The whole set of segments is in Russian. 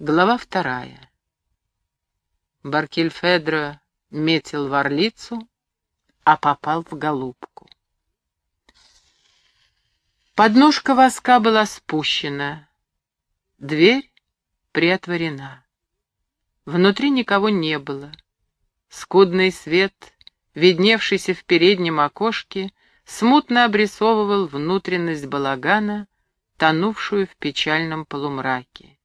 Глава вторая. Баркильфедро метил в орлицу, а попал в голубку. Подножка воска была спущена, дверь приотворена. Внутри никого не было. Скудный свет, видневшийся в переднем окошке, смутно обрисовывал внутренность балагана, тонувшую в печальном полумраке.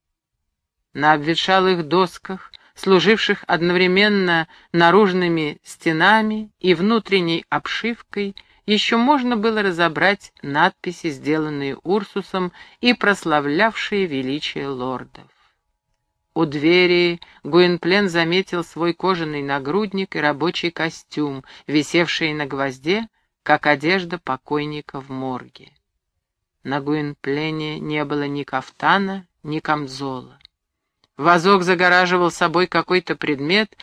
На обветшалых досках, служивших одновременно наружными стенами и внутренней обшивкой, еще можно было разобрать надписи, сделанные Урсусом и прославлявшие величие лордов. У двери Гуинплен заметил свой кожаный нагрудник и рабочий костюм, висевший на гвозде, как одежда покойника в морге. На Гуинплене не было ни кафтана, ни камзола. Вазок загораживал собой какой-то предмет,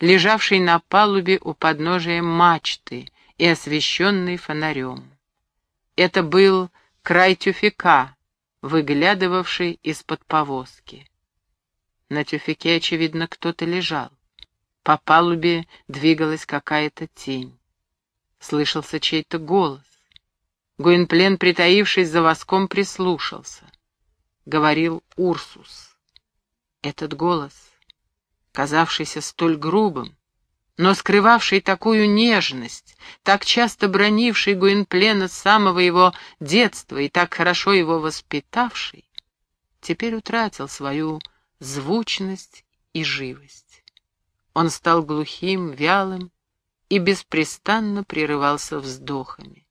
лежавший на палубе у подножия мачты и освещенный фонарем. Это был край тюфяка, выглядывавший из-под повозки. На тюфяке, очевидно, кто-то лежал. По палубе двигалась какая-то тень. Слышался чей-то голос. Гуинплен, притаившись за воском, прислушался. Говорил Урсус. Этот голос, казавшийся столь грубым, но скрывавший такую нежность, так часто бронивший Гуинплена с самого его детства и так хорошо его воспитавший, теперь утратил свою звучность и живость. Он стал глухим, вялым и беспрестанно прерывался вздохами.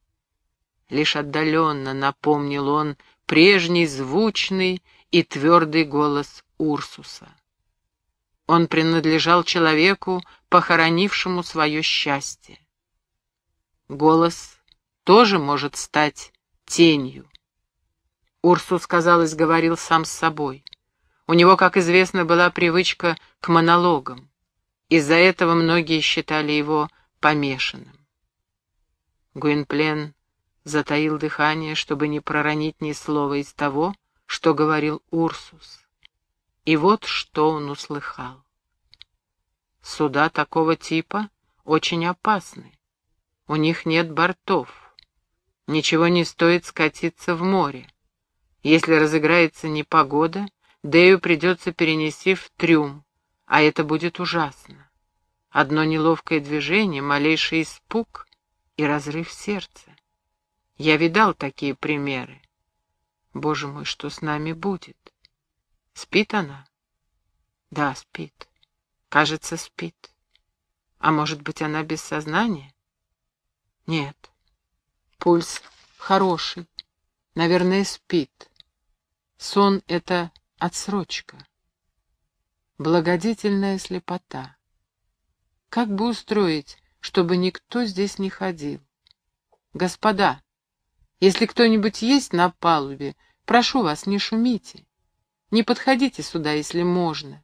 Лишь отдаленно напомнил он прежний звучный и твердый голос Урсуса. Он принадлежал человеку, похоронившему свое счастье. Голос тоже может стать тенью. Урсус, казалось, говорил сам с собой. У него, как известно, была привычка к монологам. Из-за этого многие считали его помешанным. Гуинплен затаил дыхание, чтобы не проронить ни слова из того, что говорил Урсус. И вот что он услыхал. Суда такого типа очень опасны. У них нет бортов. Ничего не стоит скатиться в море. Если разыграется непогода, Дэю придется перенести в трюм, а это будет ужасно. Одно неловкое движение, малейший испуг и разрыв сердца. Я видал такие примеры. Боже мой, что с нами будет? Спит она? Да, спит. Кажется, спит. А может быть, она без сознания? Нет. Пульс хороший. Наверное, спит. Сон — это отсрочка. Благодетельная слепота. Как бы устроить, чтобы никто здесь не ходил? Господа, если кто-нибудь есть на палубе, прошу вас, не шумите. Не подходите сюда, если можно.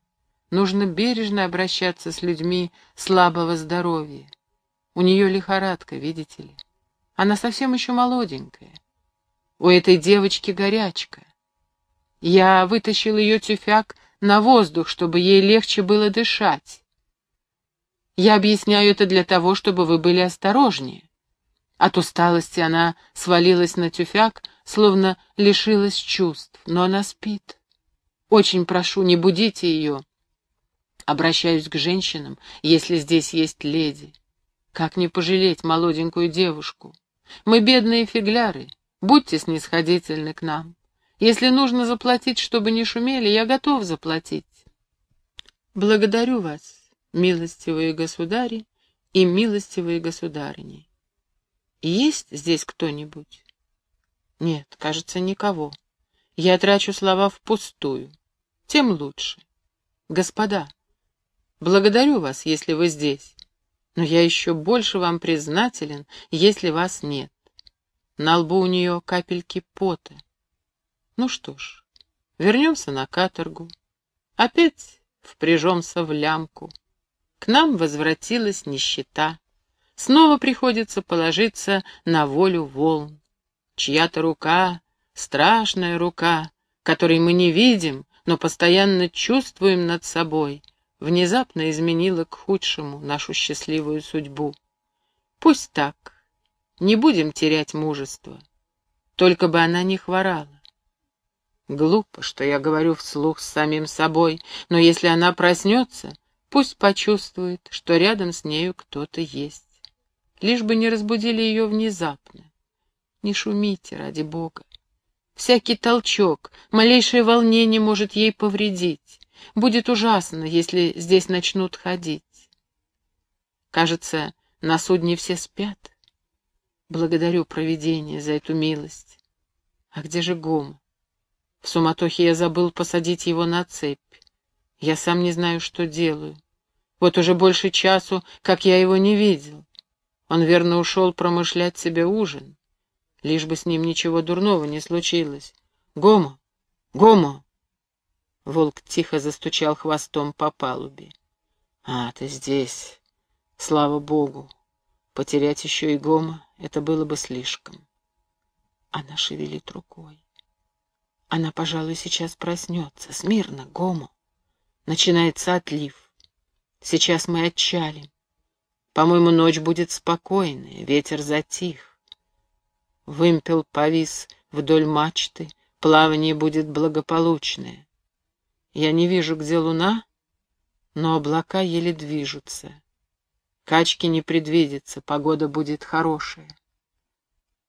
Нужно бережно обращаться с людьми слабого здоровья. У нее лихорадка, видите ли. Она совсем еще молоденькая. У этой девочки горячка. Я вытащил ее тюфяк на воздух, чтобы ей легче было дышать. Я объясняю это для того, чтобы вы были осторожнее. От усталости она свалилась на тюфяк, словно лишилась чувств, но она спит. Очень прошу, не будите ее. Обращаюсь к женщинам, если здесь есть леди. Как не пожалеть молоденькую девушку? Мы бедные фигляры, будьте снисходительны к нам. Если нужно заплатить, чтобы не шумели, я готов заплатить. Благодарю вас, милостивые государи и милостивые государыни. Есть здесь кто-нибудь? Нет, кажется, никого. Я трачу слова впустую тем лучше. Господа, благодарю вас, если вы здесь, но я еще больше вам признателен, если вас нет. На лбу у нее капельки пота. Ну что ж, вернемся на каторгу. Опять впряжемся в лямку. К нам возвратилась нищета. Снова приходится положиться на волю волн. Чья-то рука, страшная рука, которой мы не видим, но постоянно чувствуем над собой, внезапно изменила к худшему нашу счастливую судьбу. Пусть так, не будем терять мужество, только бы она не хворала. Глупо, что я говорю вслух с самим собой, но если она проснется, пусть почувствует, что рядом с нею кто-то есть. Лишь бы не разбудили ее внезапно. Не шумите, ради Бога. Всякий толчок, малейшее волнение может ей повредить. Будет ужасно, если здесь начнут ходить. Кажется, на судне все спят. Благодарю провидение за эту милость. А где же Гома? В суматохе я забыл посадить его на цепь. Я сам не знаю, что делаю. Вот уже больше часу, как я его не видел. Он верно ушел промышлять себе ужин лишь бы с ним ничего дурного не случилось. «Гомо! Гомо!» Волк тихо застучал хвостом по палубе. «А, ты здесь. Слава богу. Потерять еще и Гома — это было бы слишком». Она шевелит рукой. Она, пожалуй, сейчас проснется. Смирно, Гомо. Начинается отлив. Сейчас мы отчалим. По-моему, ночь будет спокойная, ветер затих. Вымпел повис вдоль мачты, плавание будет благополучное. Я не вижу, где луна, но облака еле движутся. Качки не предвидится, погода будет хорошая.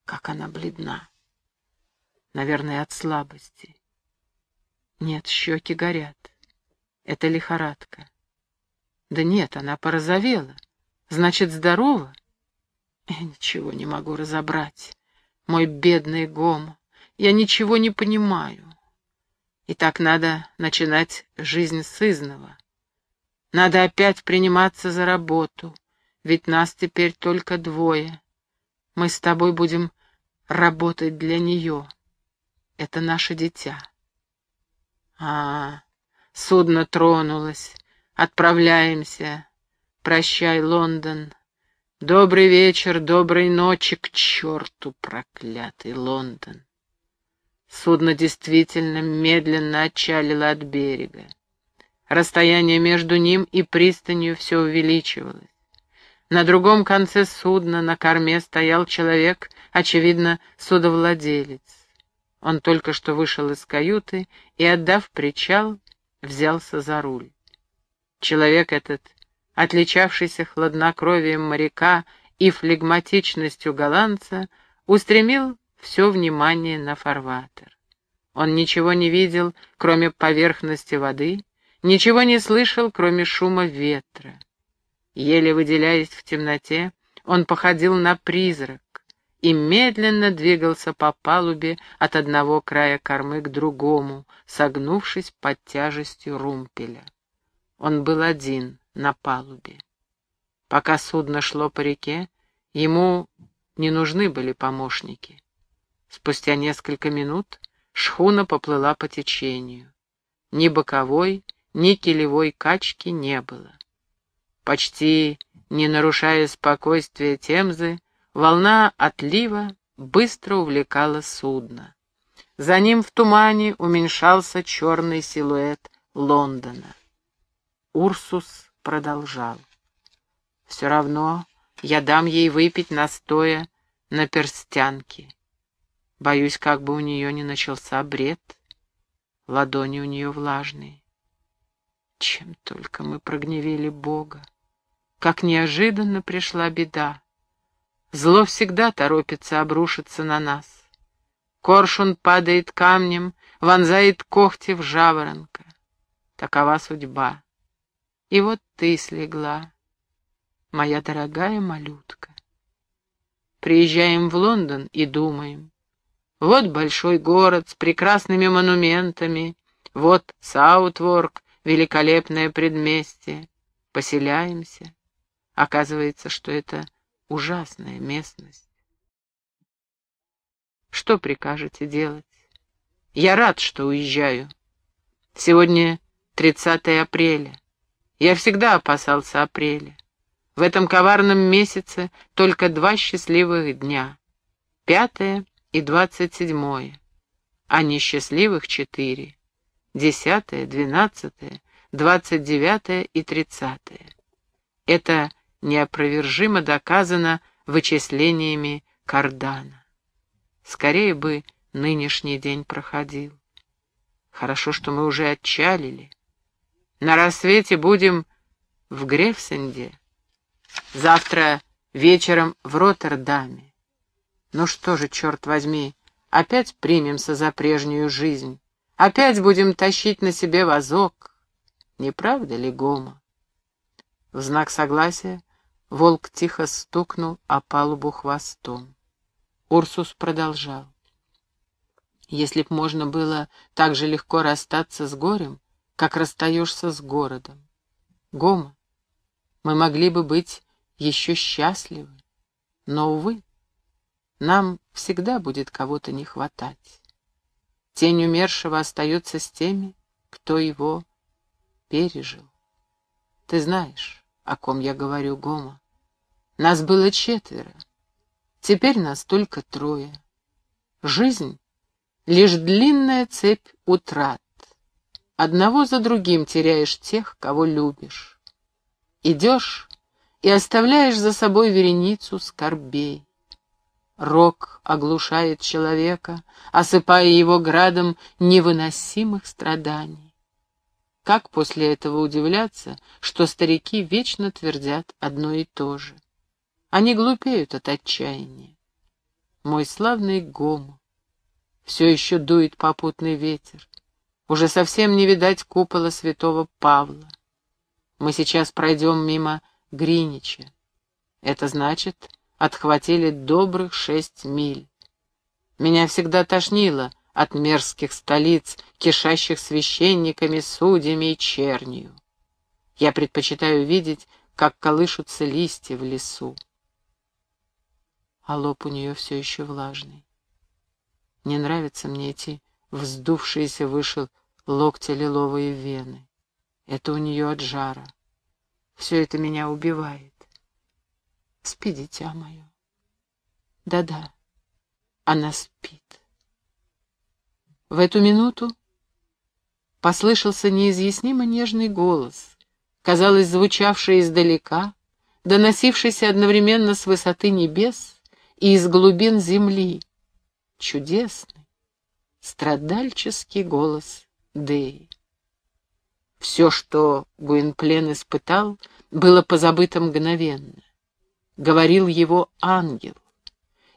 Как она бледна. Наверное, от слабости. Нет, щеки горят. Это лихорадка. Да нет, она порозовела. Значит, здорова? Я ничего не могу разобрать мой бедный Гом, я ничего не понимаю. И так надо начинать жизнь с изного. Надо опять приниматься за работу, ведь нас теперь только двое. Мы с тобой будем работать для нее. Это наше дитя. А, судно тронулось. Отправляемся. Прощай, Лондон. Добрый вечер, доброй ночи, к черту проклятый Лондон. Судно действительно медленно отчалило от берега. Расстояние между ним и пристанью все увеличивалось. На другом конце судна на корме стоял человек, очевидно, судовладелец. Он только что вышел из каюты и, отдав причал, взялся за руль. Человек этот отличавшийся хладнокровием моряка и флегматичностью голландца, устремил все внимание на фарватер. Он ничего не видел, кроме поверхности воды, ничего не слышал, кроме шума ветра. Еле выделяясь в темноте, он походил на призрак и медленно двигался по палубе от одного края кормы к другому, согнувшись под тяжестью румпеля. Он был один — на палубе. Пока судно шло по реке, ему не нужны были помощники. Спустя несколько минут шхуна поплыла по течению. Ни боковой, ни килевой качки не было. Почти не нарушая спокойствия Темзы, волна отлива быстро увлекала судно. За ним в тумане уменьшался черный силуэт Лондона. Урсус продолжал. «Все равно я дам ей выпить настоя на перстянке. Боюсь, как бы у нее не начался бред. Ладони у нее влажные. Чем только мы прогневили Бога. Как неожиданно пришла беда. Зло всегда торопится обрушиться на нас. Коршун падает камнем, вонзает когти в жаворонка. Такова судьба. И вот ты слегла, моя дорогая малютка. Приезжаем в Лондон и думаем. Вот большой город с прекрасными монументами, вот Саутворк, великолепное предместье. Поселяемся. Оказывается, что это ужасная местность. Что прикажете делать? Я рад, что уезжаю. Сегодня 30 апреля. Я всегда опасался апреля. В этом коварном месяце только два счастливых дня. Пятое и двадцать седьмое. А несчастливых четыре. десятое, двенадцатое, двадцать девятое и тридцатое. Это неопровержимо доказано вычислениями Кардана. Скорее бы нынешний день проходил. Хорошо, что мы уже отчалили. На рассвете будем в Грефсенде. Завтра вечером в Роттердаме. Ну что же, черт возьми, опять примемся за прежнюю жизнь. Опять будем тащить на себе вазок. Не правда ли, Гома? В знак согласия волк тихо стукнул о палубу хвостом. Урсус продолжал. Если б можно было так же легко расстаться с горем, как расстаешься с городом. Гома, мы могли бы быть еще счастливы, но, увы, нам всегда будет кого-то не хватать. Тень умершего остается с теми, кто его пережил. Ты знаешь, о ком я говорю, Гома. Нас было четверо, теперь нас только трое. Жизнь — лишь длинная цепь утрат. Одного за другим теряешь тех, кого любишь. Идешь и оставляешь за собой вереницу скорбей. Рок оглушает человека, осыпая его градом невыносимых страданий. Как после этого удивляться, что старики вечно твердят одно и то же? Они глупеют от отчаяния. Мой славный Гому. Все еще дует попутный ветер. Уже совсем не видать купола святого Павла. Мы сейчас пройдем мимо Гринича. Это значит, отхватили добрых шесть миль. Меня всегда тошнило от мерзких столиц, кишащих священниками, судьями и чернью. Я предпочитаю видеть, как колышутся листья в лесу. А лоб у нее все еще влажный. Не нравятся мне эти вздувшиеся выше локтя лиловые вены. Это у нее от жара. Все это меня убивает. Спи, дитя мое. Да-да, она спит. В эту минуту послышался неизъяснимо нежный голос, казалось, звучавший издалека, доносившийся одновременно с высоты небес и из глубин земли. Чудесный, страдальческий голос Деи. Все, что Гуинплен испытал, было позабыто мгновенно. Говорил его ангел.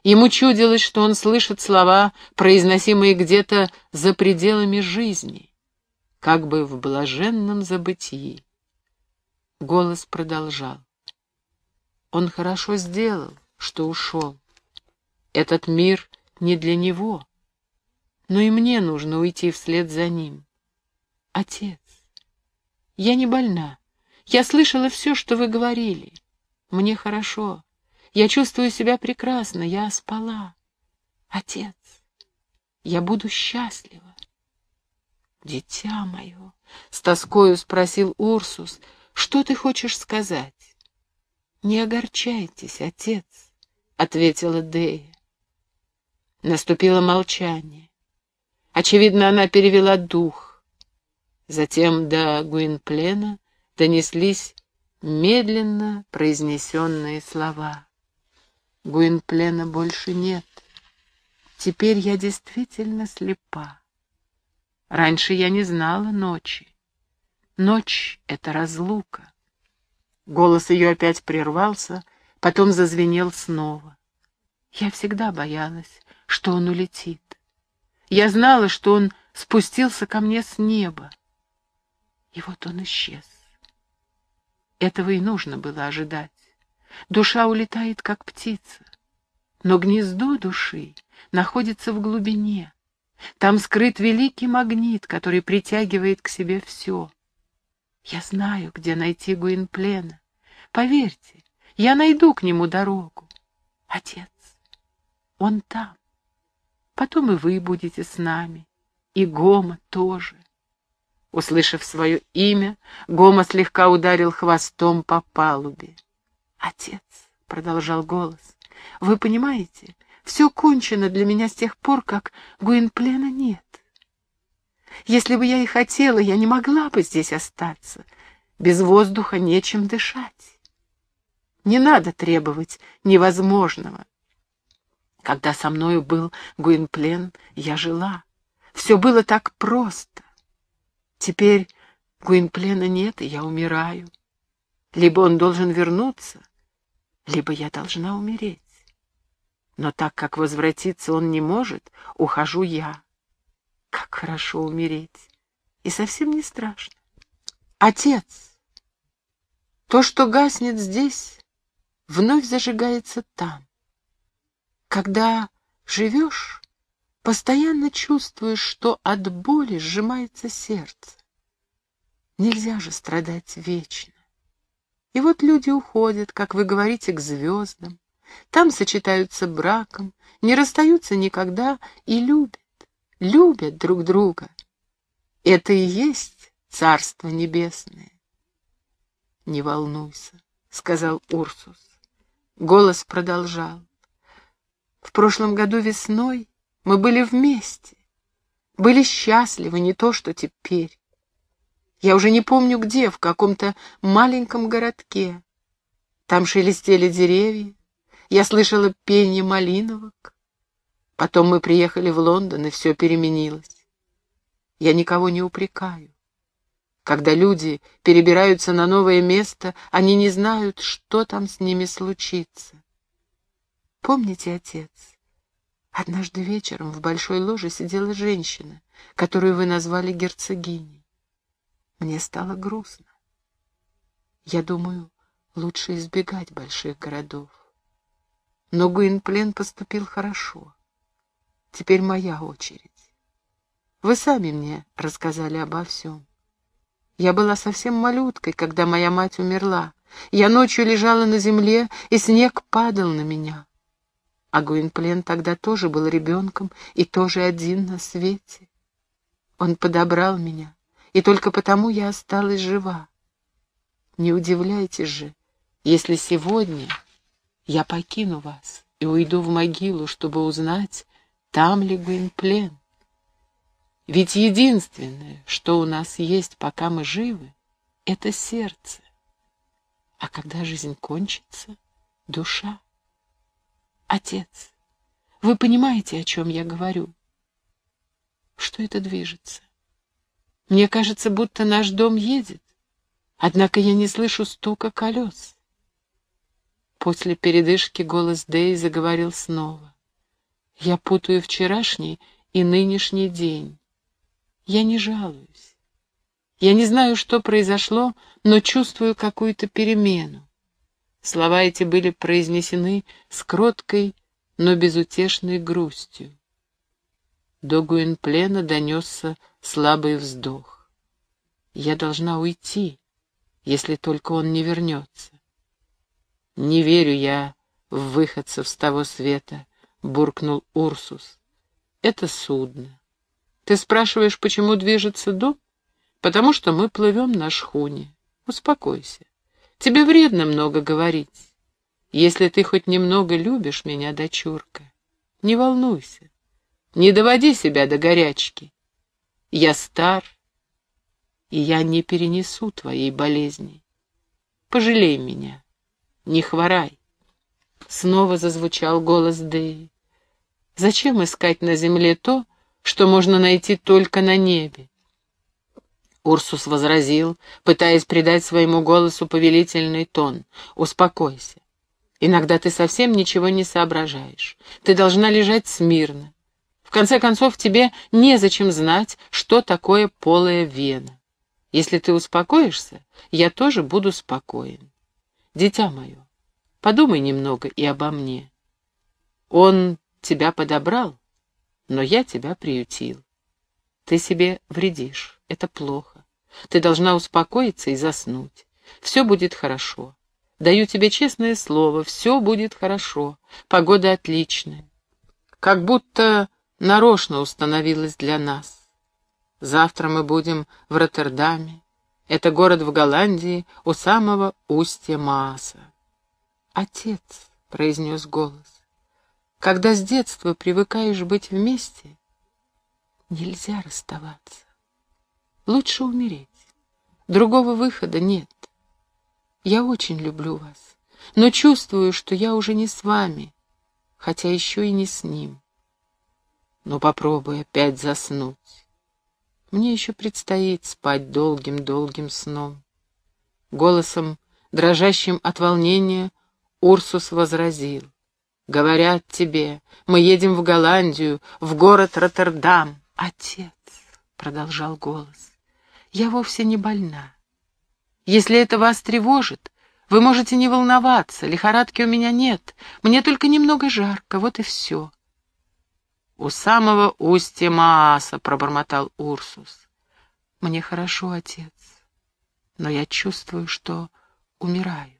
Ему чудилось, что он слышит слова, произносимые где-то за пределами жизни, как бы в блаженном забытии. Голос продолжал. Он хорошо сделал, что ушел. Этот мир не для него, но и мне нужно уйти вслед за ним. Отец, я не больна. Я слышала все, что вы говорили. Мне хорошо. Я чувствую себя прекрасно, я спала. Отец, я буду счастлива. Дитя мое, с тоскою спросил Урсус, что ты хочешь сказать? Не огорчайтесь, отец, ответила Дея. Наступило молчание. Очевидно, она перевела дух. Затем до Гуинплена донеслись медленно произнесенные слова. Гуинплена больше нет. Теперь я действительно слепа. Раньше я не знала ночи. Ночь — это разлука. Голос ее опять прервался, потом зазвенел снова. Я всегда боялась, что он улетит. Я знала, что он спустился ко мне с неба. И вот он исчез. Этого и нужно было ожидать. Душа улетает, как птица. Но гнездо души находится в глубине. Там скрыт великий магнит, который притягивает к себе все. Я знаю, где найти Гуинплена. Поверьте, я найду к нему дорогу. Отец, он там. Потом и вы будете с нами, и Гома тоже. Услышав свое имя, Гома слегка ударил хвостом по палубе. «Отец», — продолжал голос, — «вы понимаете, все кончено для меня с тех пор, как Гуинплена нет. Если бы я и хотела, я не могла бы здесь остаться. Без воздуха нечем дышать. Не надо требовать невозможного. Когда со мною был Гуинплен, я жила. Все было так просто. Теперь Гуинплена нет, и я умираю. Либо он должен вернуться, либо я должна умереть. Но так как возвратиться он не может, ухожу я. Как хорошо умереть. И совсем не страшно. Отец, то, что гаснет здесь, вновь зажигается там. Когда живешь, постоянно чувствуешь, что от боли сжимается сердце. Нельзя же страдать вечно. И вот люди уходят, как вы говорите, к звездам. Там сочетаются браком, не расстаются никогда и любят, любят друг друга. Это и есть Царство Небесное. «Не волнуйся», — сказал Урсус. Голос продолжал. «В прошлом году весной мы были вместе, были счастливы, не то что теперь. Я уже не помню где, в каком-то маленьком городке. Там шелестели деревья, я слышала пение малиновок. Потом мы приехали в Лондон, и все переменилось. Я никого не упрекаю. Когда люди перебираются на новое место, они не знают, что там с ними случится. Помните, отец, однажды вечером в большой ложе сидела женщина, которую вы назвали герцогиней. Мне стало грустно. Я думаю, лучше избегать больших городов. Но Гуинплен поступил хорошо. Теперь моя очередь. Вы сами мне рассказали обо всем. Я была совсем малюткой, когда моя мать умерла. Я ночью лежала на земле, и снег падал на меня. А Гуинплен тогда тоже был ребенком и тоже один на свете. Он подобрал меня, и только потому я осталась жива. Не удивляйтесь же, если сегодня я покину вас и уйду в могилу, чтобы узнать, там ли Гуинплен. Ведь единственное, что у нас есть, пока мы живы, это сердце. А когда жизнь кончится, душа. Отец, вы понимаете, о чем я говорю? Что это движется? Мне кажется, будто наш дом едет, однако я не слышу стука колес. После передышки голос Дэй заговорил снова. Я путаю вчерашний и нынешний день. Я не жалуюсь. Я не знаю, что произошло, но чувствую какую-то перемену. Слова эти были произнесены с кроткой, но безутешной грустью. До Гуинплена донесся слабый вздох. Я должна уйти, если только он не вернется. Не верю я в выходцев с того света, буркнул Урсус. Это судно. Ты спрашиваешь, почему движется дом? Потому что мы плывем на шхуне. Успокойся. Тебе вредно много говорить. Если ты хоть немного любишь меня, дочурка, не волнуйся. Не доводи себя до горячки. Я стар, и я не перенесу твоей болезни. Пожалей меня, не хворай. Снова зазвучал голос Дэи. Зачем искать на земле то, что можно найти только на небе. Урсус возразил, пытаясь придать своему голосу повелительный тон. «Успокойся. Иногда ты совсем ничего не соображаешь. Ты должна лежать смирно. В конце концов, тебе незачем знать, что такое полая вена. Если ты успокоишься, я тоже буду спокоен. Дитя мое, подумай немного и обо мне. Он тебя подобрал, но я тебя приютил. Ты себе вредишь, это плохо. Ты должна успокоиться и заснуть. Все будет хорошо. Даю тебе честное слово, все будет хорошо. Погода отличная. Как будто нарочно установилась для нас. Завтра мы будем в Роттердаме. Это город в Голландии у самого устья Мааса. «Отец», — произнес голос, когда с детства привыкаешь быть вместе, нельзя расставаться. Лучше умереть. Другого выхода нет. Я очень люблю вас, но чувствую, что я уже не с вами, хотя еще и не с ним. Но попробуй опять заснуть. Мне еще предстоит спать долгим-долгим сном. Голосом, дрожащим от волнения, Урсус возразил. «Говорят тебе, мы едем в Голландию, в город Роттердам». «Отец», — продолжал голос, — «я вовсе не больна. Если это вас тревожит, вы можете не волноваться, лихорадки у меня нет, мне только немного жарко, вот и все». «У самого устья Мааса», — пробормотал Урсус. «Мне хорошо, отец, но я чувствую, что умираю».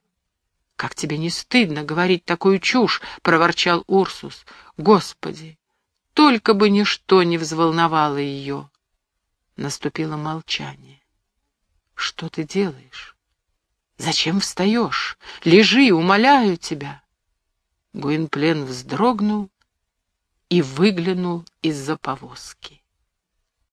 «Как тебе не стыдно говорить такую чушь?» — проворчал Урсус. «Господи, только бы ничто не взволновало ее!» Наступило молчание. «Что ты делаешь? Зачем встаешь? Лежи, умоляю тебя!» Гуинплен вздрогнул и выглянул из-за повозки.